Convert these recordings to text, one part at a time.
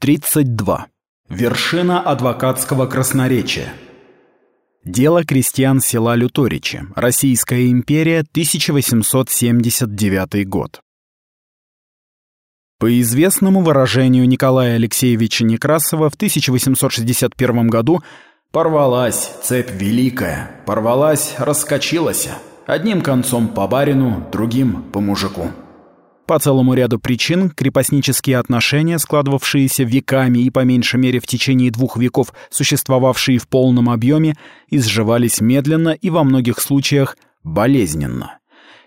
32. Вершина адвокатского красноречия. Дело крестьян села Люторичи. Российская империя, 1879 год. По известному выражению Николая Алексеевича Некрасова в 1861 году «порвалась цепь великая, порвалась, раскочилась, одним концом по барину, другим по мужику». По целому ряду причин крепостнические отношения, складывавшиеся веками и по меньшей мере в течение двух веков существовавшие в полном объеме, изживались медленно и во многих случаях болезненно.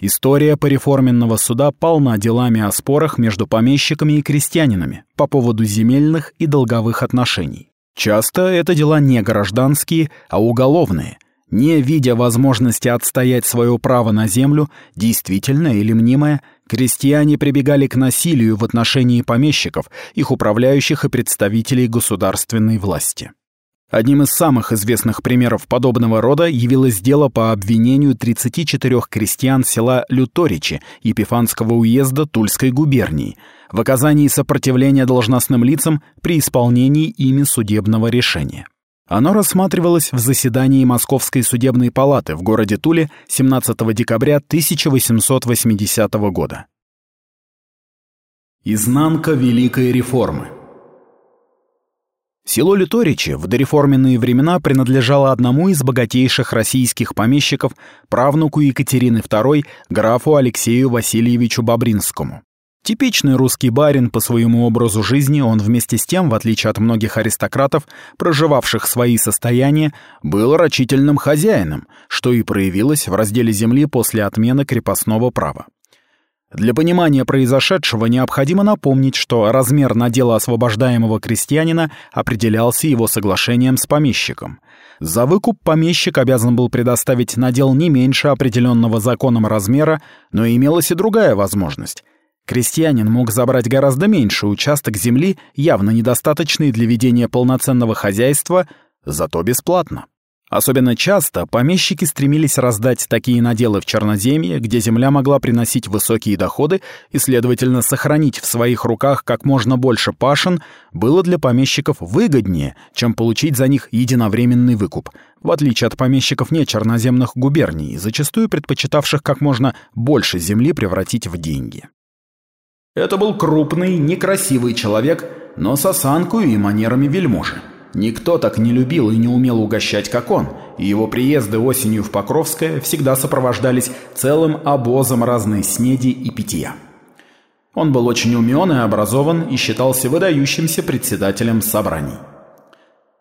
История пореформенного суда полна делами о спорах между помещиками и крестьянинами по поводу земельных и долговых отношений. Часто это дела не гражданские, а уголовные – не видя возможности отстоять свое право на землю, действительно или мнимое, крестьяне прибегали к насилию в отношении помещиков, их управляющих и представителей государственной власти. Одним из самых известных примеров подобного рода явилось дело по обвинению 34 крестьян села Люторичи Епифанского уезда Тульской губернии в оказании сопротивления должностным лицам при исполнении ими судебного решения. Оно рассматривалось в заседании Московской судебной палаты в городе Туле 17 декабря 1880 года. Изнанка Великой Реформы Село Литоричи в дореформенные времена принадлежало одному из богатейших российских помещиков, правнуку Екатерины II, графу Алексею Васильевичу Бобринскому. Типичный русский барин по своему образу жизни, он вместе с тем, в отличие от многих аристократов, проживавших свои состояния, был рачительным хозяином, что и проявилось в разделе земли после отмены крепостного права. Для понимания произошедшего необходимо напомнить, что размер надела освобождаемого крестьянина определялся его соглашением с помещиком. За выкуп помещик обязан был предоставить надел не меньше определенного законом размера, но имелась и другая возможность — Крестьянин мог забрать гораздо меньше участок земли, явно недостаточный для ведения полноценного хозяйства, зато бесплатно. Особенно часто помещики стремились раздать такие наделы в Черноземье, где земля могла приносить высокие доходы и, следовательно, сохранить в своих руках как можно больше пашин было для помещиков выгоднее, чем получить за них единовременный выкуп, в отличие от помещиков нечерноземных губерний, зачастую предпочитавших как можно больше земли превратить в деньги. Это был крупный, некрасивый человек, но с осанкой и манерами вельможи. Никто так не любил и не умел угощать, как он, и его приезды осенью в Покровское всегда сопровождались целым обозом разной снеди и питья. Он был очень умен и образован и считался выдающимся председателем собраний.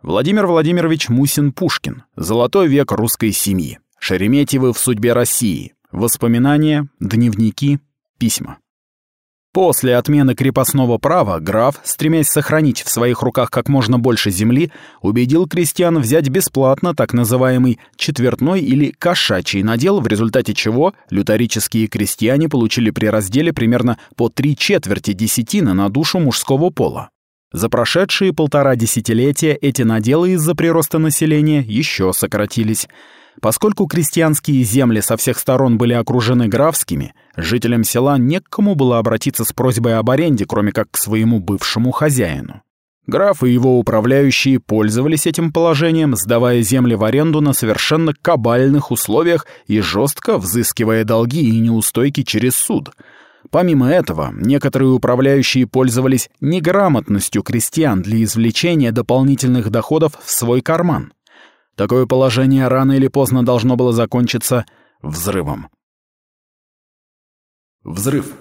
Владимир Владимирович Мусин-Пушкин. Золотой век русской семьи. Шереметьевы в судьбе России. Воспоминания, дневники, письма. После отмены крепостного права граф, стремясь сохранить в своих руках как можно больше земли, убедил крестьян взять бесплатно так называемый четвертной или кошачий надел, в результате чего люторические крестьяне получили при разделе примерно по три четверти десятины на душу мужского пола. За прошедшие полтора десятилетия эти наделы из-за прироста населения еще сократились – Поскольку крестьянские земли со всех сторон были окружены графскими, жителям села не к кому было обратиться с просьбой об аренде, кроме как к своему бывшему хозяину. Граф и его управляющие пользовались этим положением, сдавая земли в аренду на совершенно кабальных условиях и жестко взыскивая долги и неустойки через суд. Помимо этого, некоторые управляющие пользовались неграмотностью крестьян для извлечения дополнительных доходов в свой карман. Такое положение рано или поздно должно было закончиться взрывом. Взрыв.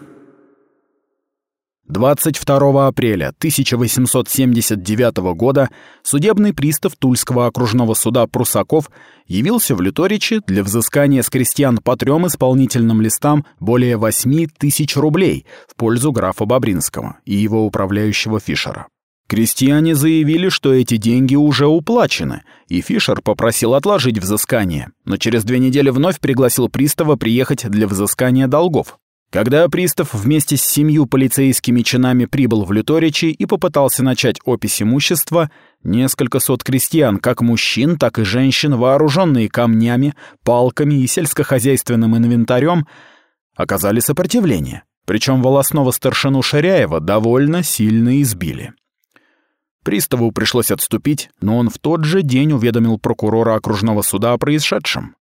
22 апреля 1879 года судебный пристав Тульского окружного суда Прусаков явился в Люторичи для взыскания с крестьян по трем исполнительным листам более 8 тысяч рублей в пользу графа Бобринского и его управляющего Фишера. Крестьяне заявили, что эти деньги уже уплачены, и Фишер попросил отложить взыскание, но через две недели вновь пригласил пристава приехать для взыскания долгов. Когда пристав вместе с семью полицейскими чинами прибыл в Люторичи и попытался начать опись имущества, несколько сот крестьян, как мужчин, так и женщин, вооруженные камнями, палками и сельскохозяйственным инвентарем, оказали сопротивление, причем волосного старшину Шаряева довольно сильно избили. Приставу пришлось отступить, но он в тот же день уведомил прокурора окружного суда о происшедшем.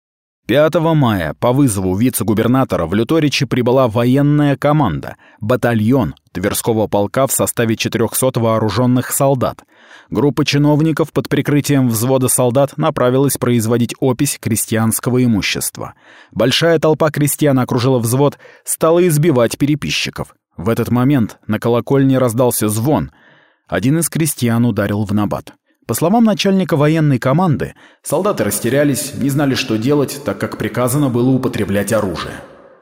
5 мая по вызову вице-губернатора в Люторичи прибыла военная команда, батальон Тверского полка в составе 400 вооруженных солдат. Группа чиновников под прикрытием взвода солдат направилась производить опись крестьянского имущества. Большая толпа крестьян окружила взвод, стала избивать переписчиков. В этот момент на колокольне раздался звон. Один из крестьян ударил в набат. По словам начальника военной команды, солдаты растерялись, не знали, что делать, так как приказано было употреблять оружие.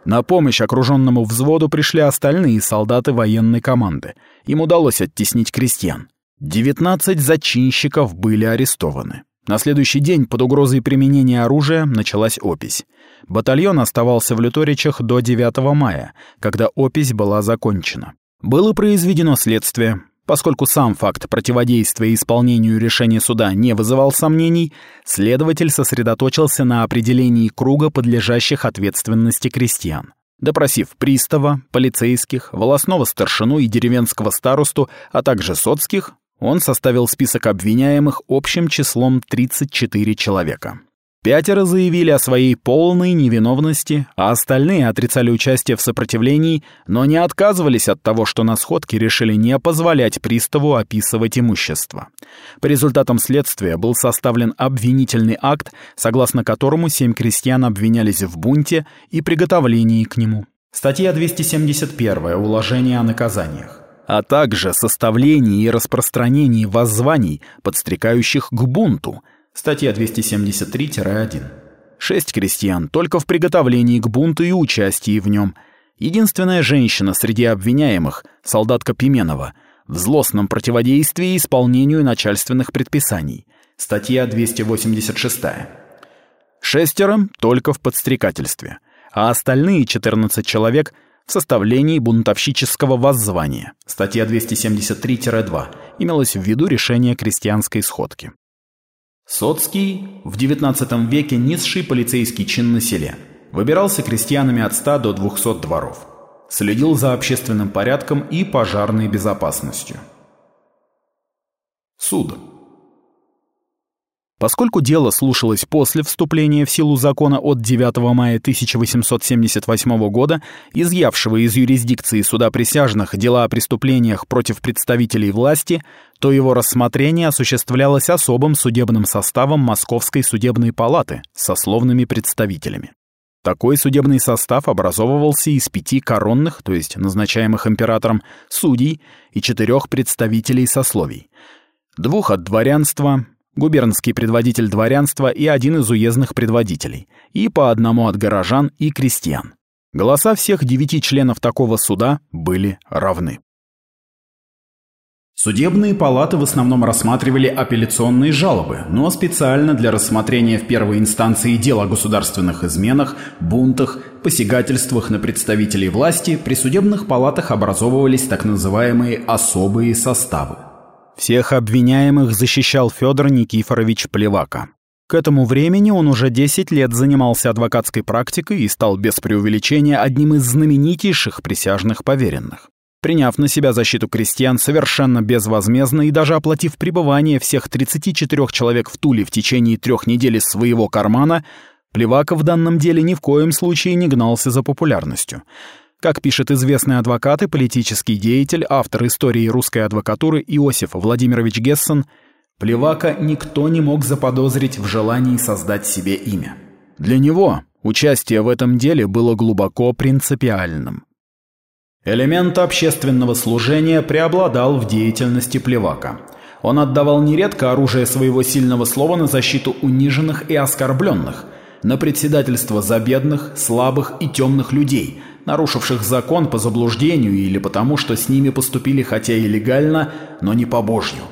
На помощь окруженному взводу пришли остальные солдаты военной команды. Им удалось оттеснить крестьян. 19 зачинщиков были арестованы. На следующий день под угрозой применения оружия началась опись. Батальон оставался в Люторичах до 9 мая, когда опись была закончена. Было произведено следствие, Поскольку сам факт противодействия исполнению решения суда не вызывал сомнений, следователь сосредоточился на определении круга подлежащих ответственности крестьян. Допросив пристава, полицейских, волосного старшину и деревенского старосту, а также соцких, он составил список обвиняемых общим числом 34 человека. Пятеро заявили о своей полной невиновности, а остальные отрицали участие в сопротивлении, но не отказывались от того, что на сходке решили не позволять приставу описывать имущество. По результатам следствия был составлен обвинительный акт, согласно которому семь крестьян обвинялись в бунте и приготовлении к нему. Статья 271 «Уложение о наказаниях» а также составлении и распространении воззваний, подстрекающих к бунту, Статья 273-1. Шесть крестьян только в приготовлении к бунту и участии в нем. Единственная женщина среди обвиняемых, солдатка Пименова, в злостном противодействии исполнению начальственных предписаний. Статья 286. Шестеро только в подстрекательстве, а остальные 14 человек в составлении бунтовщического воззвания. Статья 273-2 имелось в виду решение крестьянской сходки. Соцкий в XIX веке низший полицейский чин на селе. Выбирался крестьянами от 100 до 200 дворов. Следил за общественным порядком и пожарной безопасностью. Суд. Поскольку дело слушалось после вступления в силу закона от 9 мая 1878 года, изъявшего из юрисдикции суда присяжных дела о преступлениях против представителей власти, то его рассмотрение осуществлялось особым судебным составом Московской судебной палаты с сословными представителями. Такой судебный состав образовывался из пяти коронных, то есть назначаемых императором, судей и четырех представителей сословий. Двух от дворянства, губернский предводитель дворянства и один из уездных предводителей, и по одному от горожан и крестьян. Голоса всех девяти членов такого суда были равны. Судебные палаты в основном рассматривали апелляционные жалобы, но специально для рассмотрения в первой инстанции дел о государственных изменах, бунтах, посягательствах на представителей власти при судебных палатах образовывались так называемые особые составы. Всех обвиняемых защищал Федор Никифорович Плевака. К этому времени он уже 10 лет занимался адвокатской практикой и стал без преувеличения одним из знаменитейших присяжных поверенных. Приняв на себя защиту крестьян совершенно безвозмездно и даже оплатив пребывание всех 34 человек в Туле в течение трех недель из своего кармана, Плевака в данном деле ни в коем случае не гнался за популярностью – как пишет известный адвокат и политический деятель, автор истории русской адвокатуры Иосиф Владимирович Гессен, Плевака никто не мог заподозрить в желании создать себе имя. Для него участие в этом деле было глубоко принципиальным. Элемент общественного служения преобладал в деятельности Плевака. Он отдавал нередко оружие своего сильного слова на защиту униженных и оскорбленных, на председательство за бедных, слабых и темных людей – нарушивших закон по заблуждению или потому, что с ними поступили хотя и легально, но не по Божью.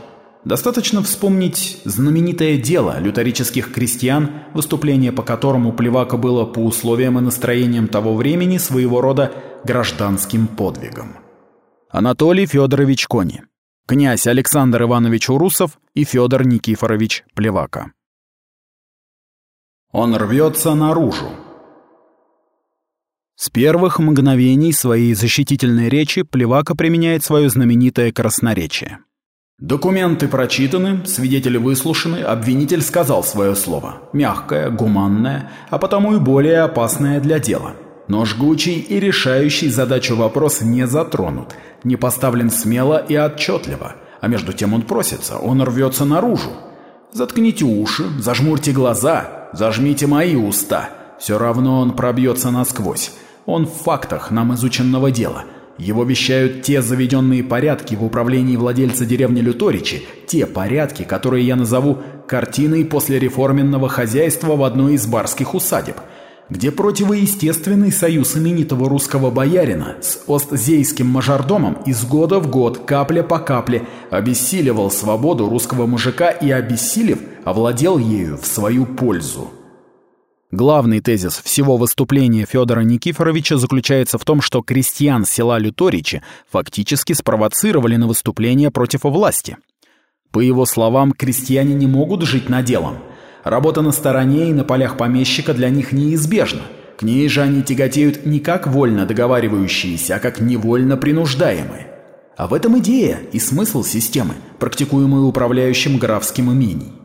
Достаточно вспомнить знаменитое дело лютерических крестьян, выступление по которому Плевака было по условиям и настроениям того времени своего рода гражданским подвигом. Анатолий Федорович Кони, князь Александр Иванович Урусов и Федор Никифорович Плевака. Он рвется наружу, с первых мгновений своей защитительной речи Плевака применяет свое знаменитое красноречие. Документы прочитаны, свидетели выслушаны, обвинитель сказал свое слово. Мягкое, гуманное, а потому и более опасное для дела. Но жгучий и решающий задачу вопрос не затронут, не поставлен смело и отчетливо. А между тем он просится, он рвется наружу. Заткните уши, зажмурьте глаза, зажмите мои уста. Все равно он пробьется насквозь. Он в фактах нам изученного дела – его вещают те заведенные порядки в управлении владельца деревни Люторичи, те порядки, которые я назову «картиной после реформенного хозяйства в одной из барских усадеб», где противоестественный союз именитого русского боярина с остзейским мажордомом из года в год, капля по капле, обессиливал свободу русского мужика и, обессилев, овладел ею в свою пользу. Главный тезис всего выступления Федора Никифоровича заключается в том, что крестьян села Люторичи фактически спровоцировали на выступление против власти. По его словам, крестьяне не могут жить наделом. Работа на стороне и на полях помещика для них неизбежна. К ней же они тяготеют не как вольно договаривающиеся, а как невольно принуждаемые. А в этом идея и смысл системы, практикуемой управляющим графским имений.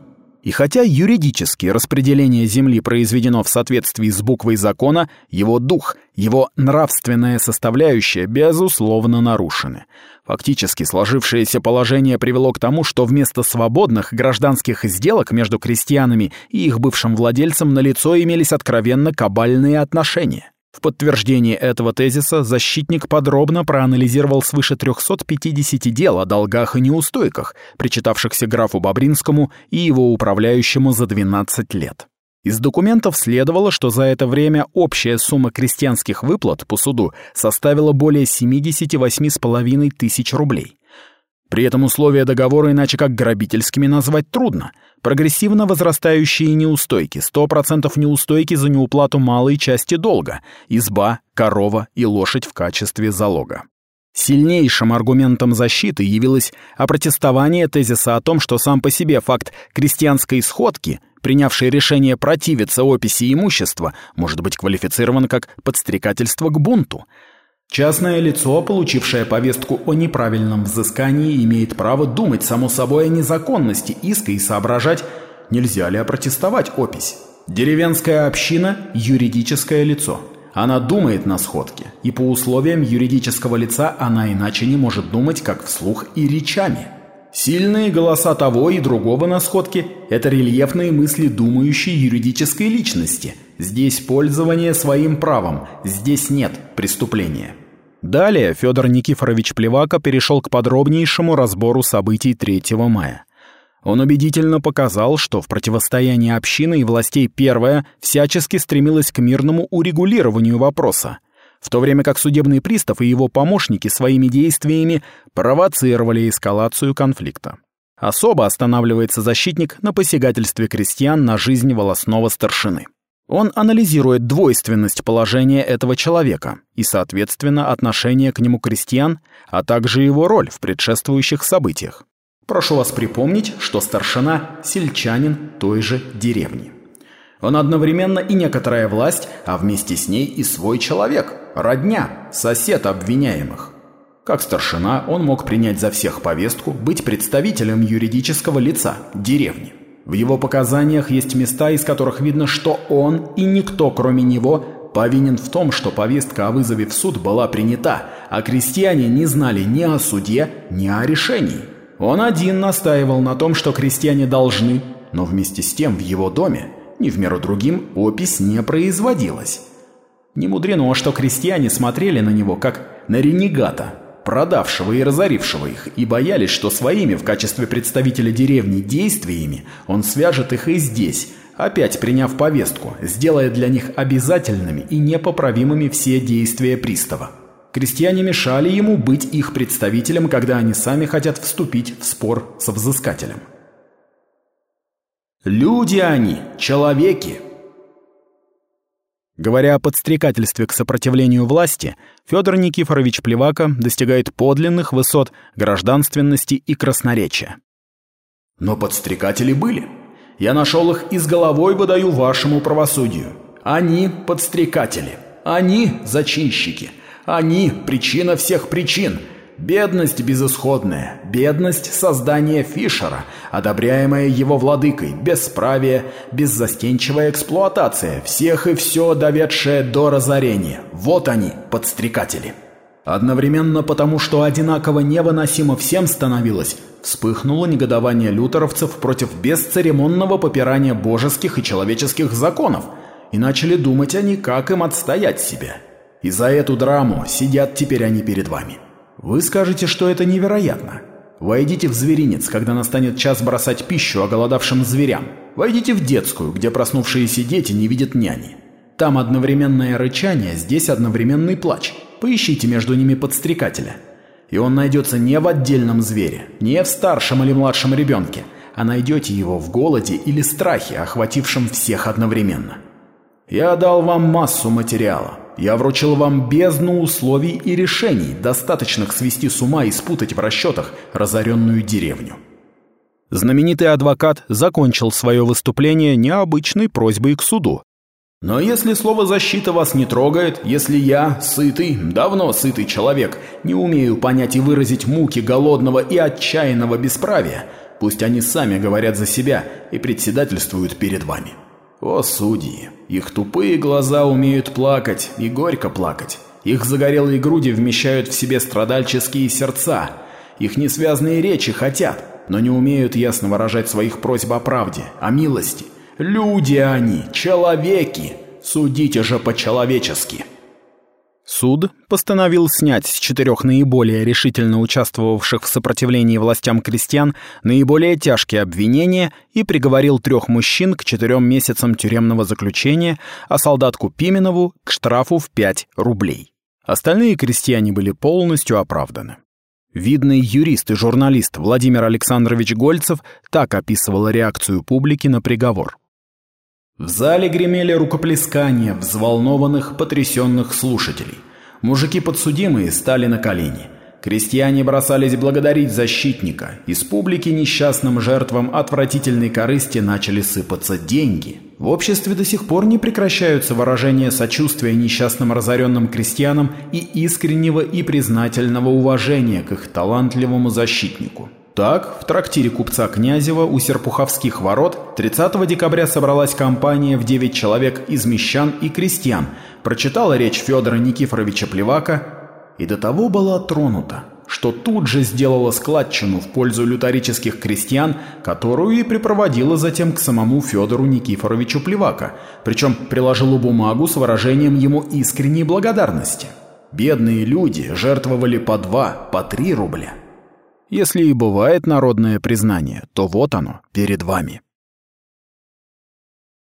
И хотя юридически распределение земли произведено в соответствии с буквой закона, его дух, его нравственная составляющая безусловно нарушены. Фактически сложившееся положение привело к тому, что вместо свободных гражданских сделок между крестьянами и их бывшим владельцем на лицо имелись откровенно кабальные отношения. В подтверждение этого тезиса защитник подробно проанализировал свыше 350 дел о долгах и неустойках, причитавшихся графу Бобринскому и его управляющему за 12 лет. Из документов следовало, что за это время общая сумма крестьянских выплат по суду составила более 78,5 тысяч рублей. При этом условия договора иначе как грабительскими назвать трудно. Прогрессивно возрастающие неустойки, 100% неустойки за неуплату малой части долга, изба, корова и лошадь в качестве залога. Сильнейшим аргументом защиты явилось опротестование тезиса о том, что сам по себе факт крестьянской сходки, принявший решение противиться описи имущества, может быть квалифицирован как подстрекательство к бунту – Частное лицо, получившее повестку о неправильном взыскании, имеет право думать, само собой, о незаконности иска и соображать, нельзя ли опротестовать опись. Деревенская община – юридическое лицо. Она думает на сходке, и по условиям юридического лица она иначе не может думать, как вслух и речами – Сильные голоса того и другого на сходке – это рельефные мысли думающей юридической личности. Здесь пользование своим правом, здесь нет преступления. Далее Федор Никифорович Плевака перешел к подробнейшему разбору событий 3 мая. Он убедительно показал, что в противостоянии общины и властей первая всячески стремилась к мирному урегулированию вопроса – в то время как судебный пристав и его помощники своими действиями провоцировали эскалацию конфликта. Особо останавливается защитник на посягательстве крестьян на жизнь волосного старшины. Он анализирует двойственность положения этого человека и, соответственно, отношение к нему крестьян, а также его роль в предшествующих событиях. Прошу вас припомнить, что старшина – сельчанин той же деревни. Он одновременно и некоторая власть, а вместе с ней и свой человек, родня, сосед обвиняемых. Как старшина он мог принять за всех повестку, быть представителем юридического лица, деревни. В его показаниях есть места, из которых видно, что он и никто, кроме него, повинен в том, что повестка о вызове в суд была принята, а крестьяне не знали ни о суде, ни о решении. Он один настаивал на том, что крестьяне должны, но вместе с тем в его доме ни в меру другим опись не производилась. Не мудрено, что крестьяне смотрели на него как на ренегата, продавшего и разорившего их, и боялись, что своими в качестве представителя деревни действиями он свяжет их и здесь, опять приняв повестку, сделая для них обязательными и непоправимыми все действия пристава. Крестьяне мешали ему быть их представителем, когда они сами хотят вступить в спор со взыскателем. Люди они, человеки. Говоря о подстрекательстве к сопротивлению власти, Федор Никифорович Плевака достигает подлинных высот гражданственности и красноречия. Но подстрекатели были. Я нашел их и с головой выдаю вашему правосудию. Они подстрекатели. Они зачинщики. Они причина всех причин. Бедность безысходная, бедность создания Фишера, одобряемая его владыкой, бесправие, беззастенчивая эксплуатация, всех и все доведшее до разорения. Вот они, подстрекатели. Одновременно потому, что одинаково невыносимо всем становилось, вспыхнуло негодование лютеровцев против бесцеремонного попирания божеских и человеческих законов, и начали думать они, как им отстоять себя. И за эту драму сидят теперь они перед вами. Вы скажете, что это невероятно. Войдите в зверинец, когда настанет час бросать пищу оголодавшим зверям. Войдите в детскую, где проснувшиеся дети не видят няни. Там одновременное рычание, здесь одновременный плач. Поищите между ними подстрекателя. И он найдется не в отдельном звере, не в старшем или младшем ребенке, а найдете его в голоде или страхе, охватившем всех одновременно. Я дал вам массу материала, я вручил вам бездну условий и решений, достаточных свести с ума и спутать в расчетах разоренную деревню. Знаменитый адвокат закончил свое выступление необычной просьбой к суду. Но если слово «защита» вас не трогает, если я, сытый, давно сытый человек, не умею понять и выразить муки голодного и отчаянного бесправия, пусть они сами говорят за себя и председательствуют перед вами. О, судьи! Их тупые глаза умеют плакать и горько плакать. Их загорелые груди вмещают в себе страдальческие сердца. Их несвязные речи хотят, но не умеют ясно выражать своих просьб о правде, о милости. Люди они, человеки! Судите же по-человечески!» Суд постановил снять с четырех наиболее решительно участвовавших в сопротивлении властям крестьян наиболее тяжкие обвинения и приговорил трех мужчин к четырем месяцам тюремного заключения, а солдатку Пименову к штрафу в 5 рублей. Остальные крестьяне были полностью оправданы. Видный юрист и журналист Владимир Александрович Гольцев так описывал реакцию публики на приговор. В зале гремели рукоплескания взволнованных, потрясенных слушателей. Мужики подсудимые стали на колени. Крестьяне бросались благодарить защитника. Из публики несчастным жертвам отвратительной корысти начали сыпаться деньги. В обществе до сих пор не прекращаются выражения сочувствия несчастным разоренным крестьянам и искреннего и признательного уважения к их талантливому защитнику. Так, в трактире купца Князева у Серпуховских ворот 30 декабря собралась компания в 9 человек из мещан и крестьян, прочитала речь Федора Никифоровича Плевака и до того была тронута, что тут же сделала складчину в пользу люторических крестьян, которую и припроводила затем к самому Федору Никифоровичу Плевака, причем приложила бумагу с выражением ему искренней благодарности. Бедные люди жертвовали по два, по три рубля. Если и бывает народное признание, то вот оно, перед вами.